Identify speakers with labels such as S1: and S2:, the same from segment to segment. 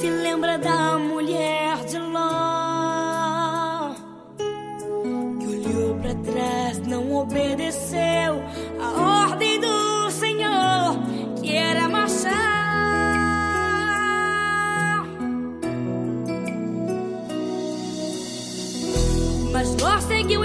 S1: se lembra da mulher de Ló que olhou para trás, não obedeceu a ordem do Senhor que era marchar. Mas Ló seguiu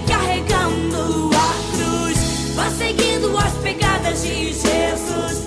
S1: carregando a cruz, vai seguindo as pegadas de Jesus.